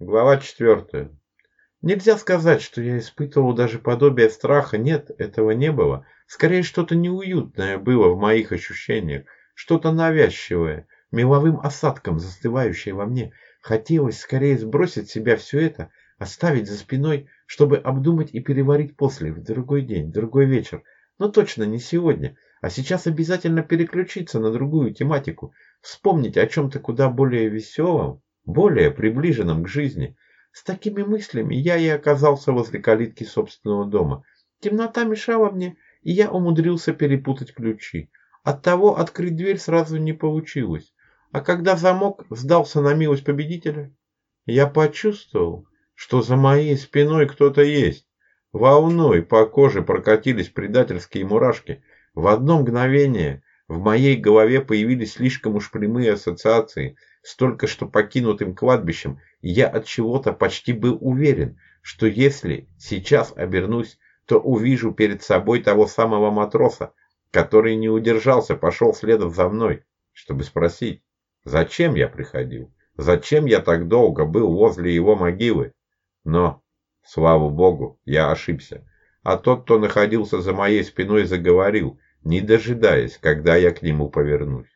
Глава четвертая. Нельзя сказать, что я испытывал даже подобие страха. Нет, этого не было. Скорее, что-то неуютное было в моих ощущениях. Что-то навязчивое, меловым осадком застывающее во мне. Хотелось скорее сбросить с себя все это, оставить за спиной, чтобы обдумать и переварить после, в другой день, в другой вечер. Но точно не сегодня. А сейчас обязательно переключиться на другую тематику. Вспомнить о чем-то куда более веселом более приближенном к жизни. С такими мыслями я и оказался возле калитки собственного дома. Темнота мешала мне, и я умудрился перепутать ключи. Оттого открыть дверь сразу не получилось. А когда замок сдался на милость победителя, я почувствовал, что за моей спиной кто-то есть. Волной по коже прокатились предательские мурашки. В одно мгновение в моей голове появились слишком уж прямые ассоциации с только что покинутым кладбищем, и я от чего-то почти был уверен, что если сейчас обернусь, то увижу перед собой того самого матроса, который не удержался, пошел следом за мной, чтобы спросить, зачем я приходил, зачем я так долго был возле его могилы. Но, слава богу, я ошибся. А тот, кто находился за моей спиной, заговорил, не дожидаясь, когда я к нему повернусь.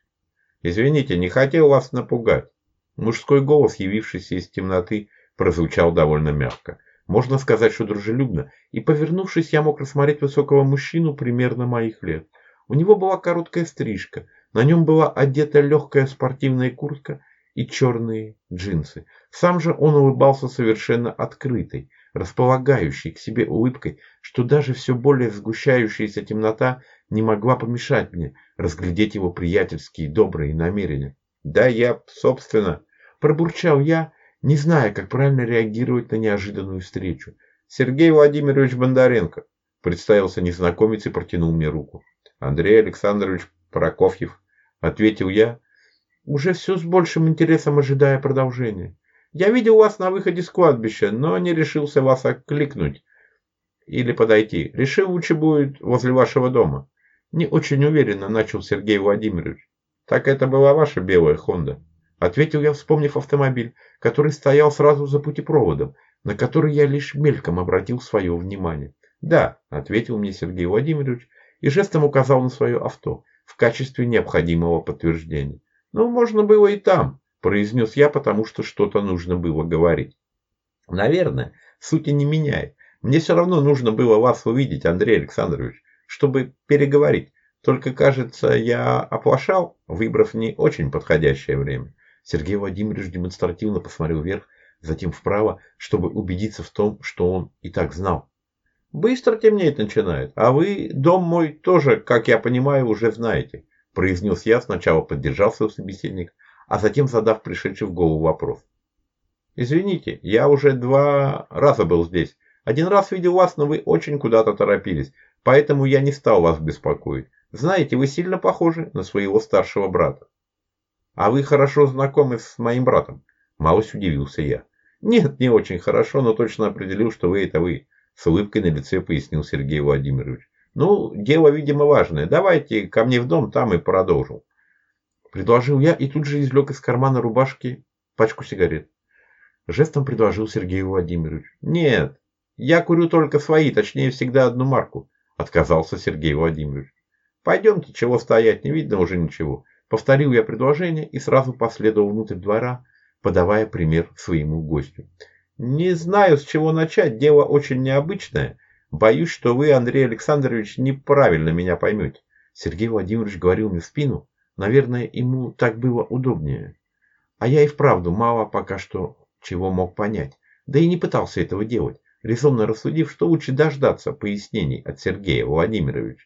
«Извините, не хотел вас напугать». Мужской голос, явившийся из темноты, прозвучал довольно мягко. Можно сказать, что дружелюбно, и, повернувшись, я мог рассмотреть высокого мужчину примерно моих лет. У него была короткая стрижка, на нем была одета легкая спортивная куртка и черные джинсы. Сам же он улыбался совершенно открытой, располагающей к себе улыбкой, что даже все более сгущающаяся темнота не могла помешать мне разглядеть его приятельские добрые намерения. Да я, собственно, пробурчал я, не зная, как правильно реагировать на неожиданную встречу. Сергей Владимирович Бондаренко, представился незнакомец и протянул мне руку. Андрей Александрович Прокофьев, ответил я, уже все с большим интересом ожидая продолжения. Я видел вас на выходе с кладбища, но не решился вас окликнуть или подойти. Решил, лучше будет возле вашего дома. Не очень уверенно начал Сергей Владимирович. Так это была ваша белая Хонда? Ответил я, вспомнив автомобиль, который стоял сразу за путепроводом, на который я лишь мельком обратил свое внимание. Да, ответил мне Сергей Владимирович и жестом указал на свое авто в качестве необходимого подтверждения. Ну, можно было и там, произнес я, потому что что-то нужно было говорить. Наверное, сути не меняет. Мне все равно нужно было вас увидеть, Андрей Александрович чтобы переговорить. Только, кажется, я оплошал, выбрав не очень подходящее время. Сергей Владимирович демонстративно посмотрел вверх, затем вправо, чтобы убедиться в том, что он и так знал. «Быстро темнеть начинает, а вы дом мой тоже, как я понимаю, уже знаете», произнес я, сначала поддержал своего собеседника, а затем задав пришедший в голову вопрос. «Извините, я уже два раза был здесь. Один раз видел вас, но вы очень куда-то торопились. Поэтому я не стал вас беспокоить. Знаете, вы сильно похожи на своего старшего брата. А вы хорошо знакомы с моим братом? Малость удивился я. Нет, не очень хорошо, но точно определил, что вы это вы. С улыбкой на лице пояснил Сергей Владимирович. Ну, дело, видимо, важное. Давайте ко мне в дом, там и продолжим. Предложил я и тут же извлек из кармана рубашки пачку сигарет. Жестом предложил Сергей Владимирович. Нет, я курю только свои, точнее всегда одну марку. Отказался Сергей Владимирович. Пойдемте, чего стоять, не видно уже ничего. Повторил я предложение и сразу последовал внутрь двора, подавая пример своему гостю. Не знаю, с чего начать, дело очень необычное. Боюсь, что вы, Андрей Александрович, неправильно меня поймете. Сергей Владимирович говорил мне в спину. Наверное, ему так было удобнее. А я и вправду мало пока что чего мог понять. Да и не пытался этого делать резонно рассудив, что лучше дождаться пояснений от Сергея Владимировича.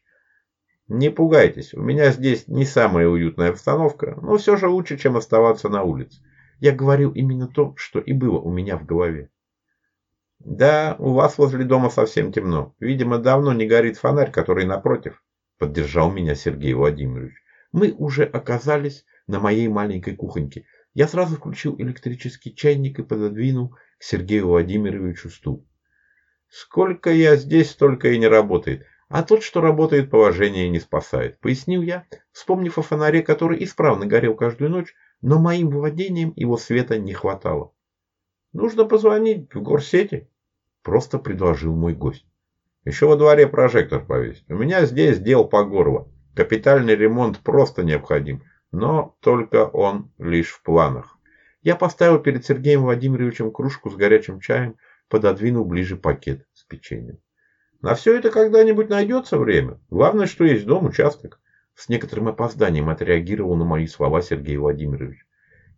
Не пугайтесь, у меня здесь не самая уютная обстановка, но все же лучше, чем оставаться на улице. Я говорил именно то, что и было у меня в голове. Да, у вас возле дома совсем темно. Видимо, давно не горит фонарь, который напротив, поддержал меня Сергей Владимирович. Мы уже оказались на моей маленькой кухоньке. Я сразу включил электрический чайник и пододвинул к Сергею Владимировичу стул. Сколько я здесь, столько и не работает. А тот, что работает, положение не спасает. Пояснил я, вспомнив о фонаре, который исправно горел каждую ночь, но моим владением его света не хватало. Нужно позвонить в горсети. Просто предложил мой гость. Еще во дворе прожектор повесить. У меня здесь дел по горло. Капитальный ремонт просто необходим. Но только он лишь в планах. Я поставил перед Сергеем Владимировичем кружку с горячим чаем, пододвинул ближе пакет с печеньем. На все это когда-нибудь найдется время. Главное, что есть дом, участок. С некоторым опозданием отреагировал на мои слова Сергей Владимирович.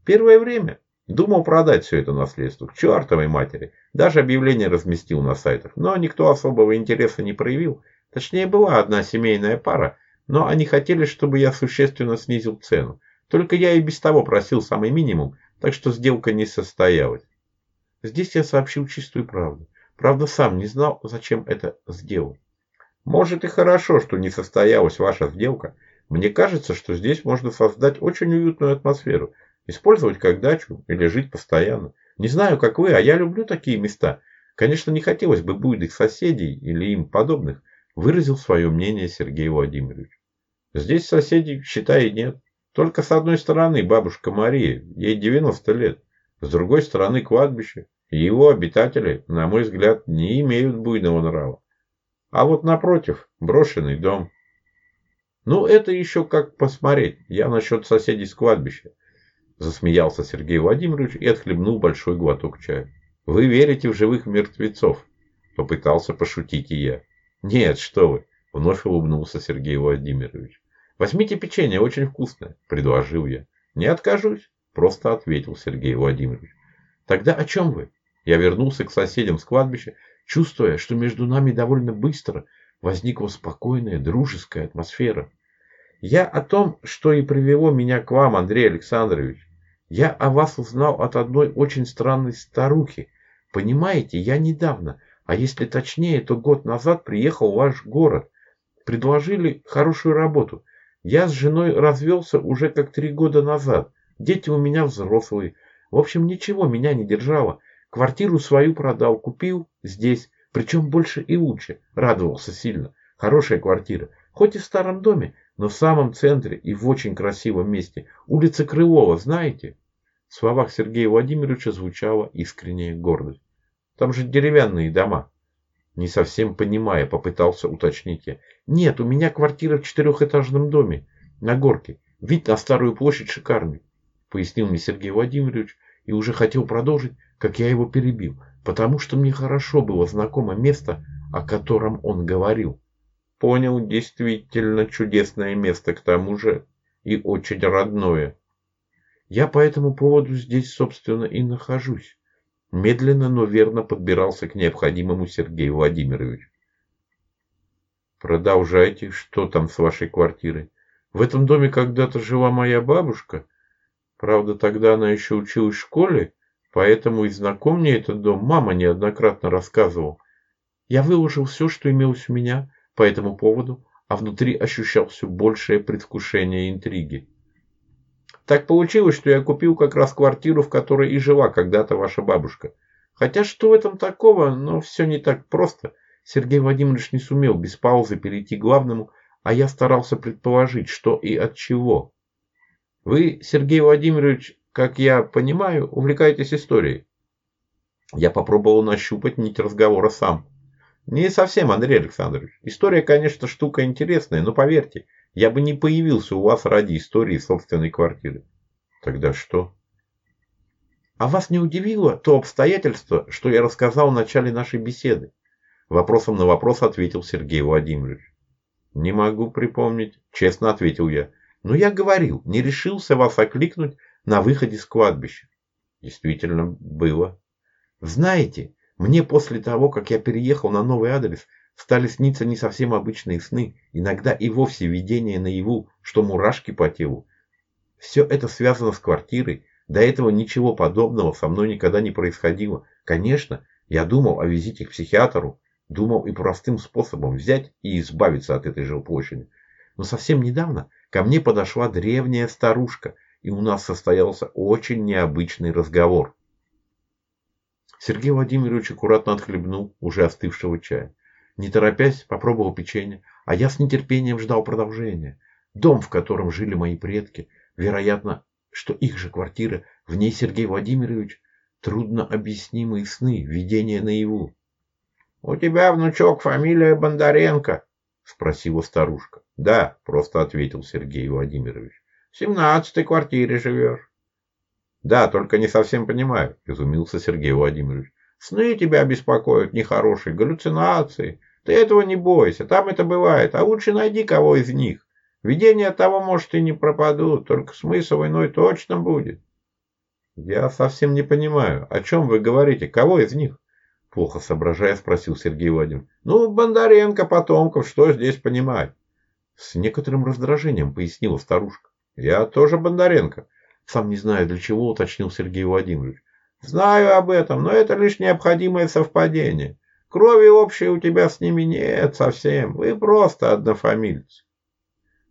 Первое время думал продать все это наследство к чертовой матери. Даже объявление разместил на сайтах. Но никто особого интереса не проявил. Точнее, была одна семейная пара, но они хотели, чтобы я существенно снизил цену. Только я и без того просил самый минимум, так что сделка не состоялась. Здесь я сообщил чистую правду. Правда, сам не знал, зачем это сделал. Может и хорошо, что не состоялась ваша сделка. Мне кажется, что здесь можно создать очень уютную атмосферу. Использовать как дачу или жить постоянно. Не знаю, как вы, а я люблю такие места. Конечно, не хотелось бы буйных соседей или им подобных, выразил свое мнение Сергей Владимирович. Здесь соседей, считай, нет. Только с одной стороны бабушка Мария, ей 90 лет. С другой стороны кладбище. Его обитатели, на мой взгляд, не имеют буйного нрава. А вот напротив, брошенный дом. Ну, это еще как посмотреть. Я насчет соседей с кладбища. Засмеялся Сергей Владимирович и отхлебнул большой глоток чая. Вы верите в живых мертвецов? Попытался пошутить и я. Нет, что вы. Вновь улыбнулся Сергей Владимирович. Возьмите печенье, очень вкусное, предложил я. Не откажусь, просто ответил Сергей Владимирович. Тогда о чем вы? Я вернулся к соседям с кладбища, чувствуя, что между нами довольно быстро возникла спокойная, дружеская атмосфера. Я о том, что и привело меня к вам, Андрей Александрович. Я о вас узнал от одной очень странной старухи. Понимаете, я недавно, а если точнее, то год назад приехал в ваш город. Предложили хорошую работу. Я с женой развелся уже как три года назад. Дети у меня взрослые. В общем, ничего меня не держало. Квартиру свою продал, купил здесь, причем больше и лучше. Радовался сильно. Хорошая квартира. Хоть и в старом доме, но в самом центре и в очень красивом месте. Улица Крылова, знаете? В словах Сергея Владимировича звучала искренняя гордость. Там же деревянные дома. Не совсем понимая, попытался уточнить я. Нет, у меня квартира в четырехэтажном доме, на горке. Вид на старую площадь шикарный, пояснил мне Сергей Владимирович и уже хотел продолжить, как я его перебил, потому что мне хорошо было знакомо место, о котором он говорил. Понял, действительно чудесное место к тому же и очень родное. Я по этому поводу здесь, собственно, и нахожусь. Медленно, но верно подбирался к необходимому Сергей Владимирович. Продолжайте, что там с вашей квартирой? В этом доме когда-то жила моя бабушка. Правда, тогда она еще училась в школе, Поэтому и знаком мне этот дом, мама неоднократно рассказывал. Я выложил все, что имелось у меня по этому поводу, а внутри ощущал все большее предвкушение интриги. Так получилось, что я купил как раз квартиру, в которой и жила когда-то ваша бабушка. Хотя что в этом такого, но все не так просто. Сергей Владимирович не сумел без паузы перейти к главному, а я старался предположить, что и от чего. Вы, Сергей Владимирович, как я понимаю, увлекаетесь историей. Я попробовал нащупать нить разговора сам. Не совсем, Андрей Александрович. История, конечно, штука интересная, но поверьте, я бы не появился у вас ради истории собственной квартиры. Тогда что? А вас не удивило то обстоятельство, что я рассказал в начале нашей беседы? Вопросом на вопрос ответил Сергей Владимирович. Не могу припомнить, честно ответил я. Но я говорил, не решился вас окликнуть на выходе с кладбища. Действительно было. Знаете, мне после того, как я переехал на новый адрес, стали сниться не совсем обычные сны, иногда и вовсе видения наяву, что мурашки по телу. Все это связано с квартирой, до этого ничего подобного со мной никогда не происходило. Конечно, я думал о визите к психиатру, думал и простым способом взять и избавиться от этой жилплощади. Но совсем недавно ко мне подошла древняя старушка и у нас состоялся очень необычный разговор. Сергей Владимирович аккуратно отхлебнул уже остывшего чая. Не торопясь, попробовал печенье, а я с нетерпением ждал продолжения. Дом, в котором жили мои предки, вероятно, что их же квартира, в ней Сергей Владимирович. Трудно объяснимые сны, видения наяву. — У тебя, внучок, фамилия Бондаренко? — спросила старушка. — Да, — просто ответил Сергей Владимирович. — В семнадцатой квартире живешь. — Да, только не совсем понимаю, — изумился Сергей Владимирович. — Сны тебя беспокоят нехорошие, галлюцинации. Ты этого не бойся, там это бывает, а лучше найди кого из них. Видения того, может, и не пропадут, только смысл иной точно будет. Я совсем не понимаю, о чем вы говорите, кого из них? Плохо соображая, спросил Сергей Владимирович. Ну, Бондаренко, потомков, что здесь понимать? С некоторым раздражением пояснила старушка. Я тоже Бондаренко. Сам не знаю для чего, уточнил Сергей Владимирович. Знаю об этом, но это лишь необходимое совпадение. Крови общей у тебя с ними нет совсем. Вы просто однофамильцы.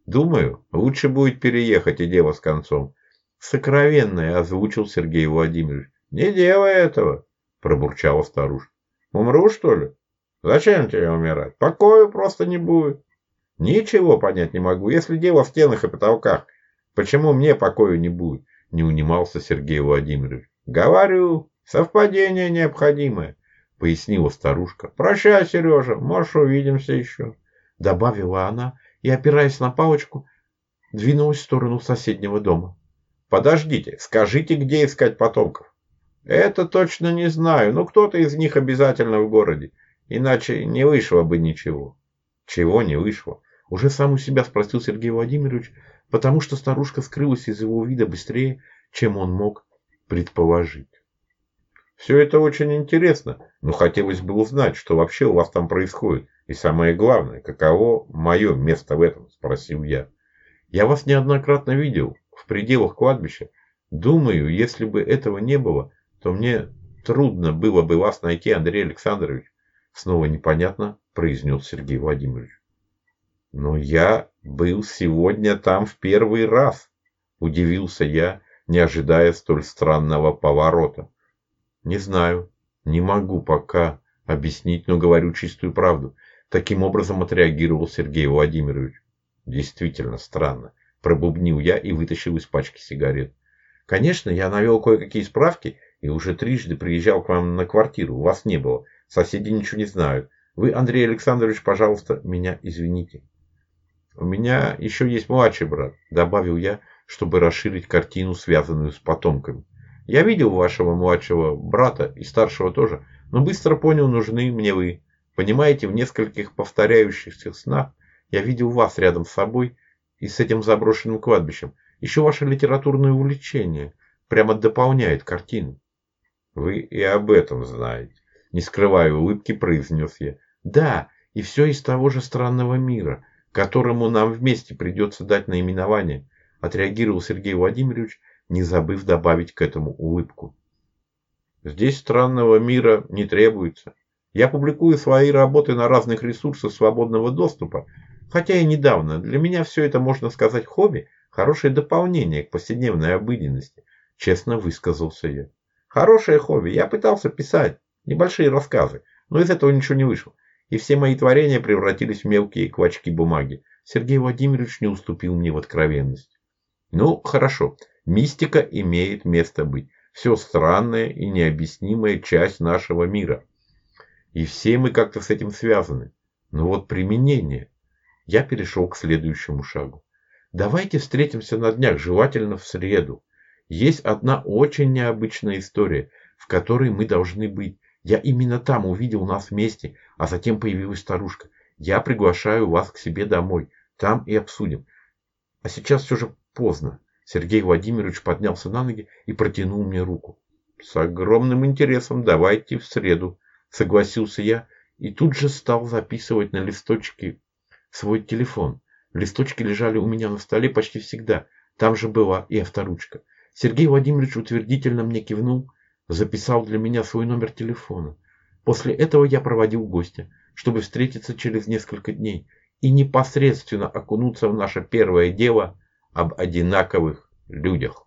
Думаю, лучше будет переехать и дело с концом. Сокровенное озвучил Сергей Владимирович. Не делай этого, пробурчала старушка. Умру, что ли? Зачем тебе умирать? Покоя просто не будет. Ничего понять не могу, если дело в стенах и потолках. Почему мне покоя не будет? Не унимался Сергей Владимирович. Говорю, совпадение необходимое, пояснила старушка. Прощай, Сережа, может увидимся еще. Добавила она и, опираясь на палочку, двинулась в сторону соседнего дома. Подождите, скажите, где искать потомков? Это точно не знаю, но кто-то из них обязательно в городе. Иначе не вышло бы ничего. Чего не вышло? Уже сам у себя спросил Сергей Владимирович, потому что старушка скрылась из его вида быстрее, чем он мог предположить. Все это очень интересно, но хотелось бы узнать, что вообще у вас там происходит. И самое главное, каково мое место в этом, спросил я. Я вас неоднократно видел, в пределах кладбища. Думаю, если бы этого не было, то мне трудно было бы вас найти, Андрей Александрович. Снова непонятно произнес Сергей Владимирович. Но я был сегодня там в первый раз, удивился я, не ожидая столь странного поворота. Не знаю, не могу пока объяснить, но говорю чистую правду. Таким образом отреагировал Сергей Владимирович. Действительно странно пробубнил я и вытащил из пачки сигарет. Конечно, я навел кое-какие справки и уже трижды приезжал к вам на квартиру. Вас не было. Соседи ничего не знают. Вы, Андрей Александрович, пожалуйста, меня извините. У меня еще есть младший брат, добавил я, чтобы расширить картину, связанную с потомками. Я видел вашего младшего брата и старшего тоже, но быстро понял, нужны мне вы. Понимаете, в нескольких повторяющихся снах я видел вас рядом с собой и с этим заброшенным кладбищем. Еще ваше литературное увлечение прямо дополняет картину. Вы и об этом знаете. Не скрывая улыбки, произнес я. Да, и все из того же странного мира, которому нам вместе придется дать наименование, отреагировал Сергей Владимирович, не забыв добавить к этому улыбку. Здесь странного мира не требуется. Я публикую свои работы на разных ресурсах свободного доступа, Хотя и недавно, для меня все это, можно сказать, хобби, хорошее дополнение к повседневной обыденности, честно высказался я. Хорошее хобби, я пытался писать небольшие рассказы, но из этого ничего не вышло, и все мои творения превратились в мелкие клочки бумаги. Сергей Владимирович не уступил мне в откровенность. Ну, хорошо, мистика имеет место быть. Все странное и необъяснимая часть нашего мира. И все мы как-то с этим связаны. Но вот применение, я перешел к следующему шагу. Давайте встретимся на днях, желательно в среду. Есть одна очень необычная история, в которой мы должны быть. Я именно там увидел нас вместе, а затем появилась старушка. Я приглашаю вас к себе домой. Там и обсудим. А сейчас все же поздно. Сергей Владимирович поднялся на ноги и протянул мне руку. С огромным интересом давайте в среду, согласился я и тут же стал записывать на листочке свой телефон. Листочки лежали у меня на столе почти всегда. Там же была и авторучка. Сергей Владимирович утвердительно мне кивнул, записал для меня свой номер телефона. После этого я проводил гостя, чтобы встретиться через несколько дней и непосредственно окунуться в наше первое дело об одинаковых людях.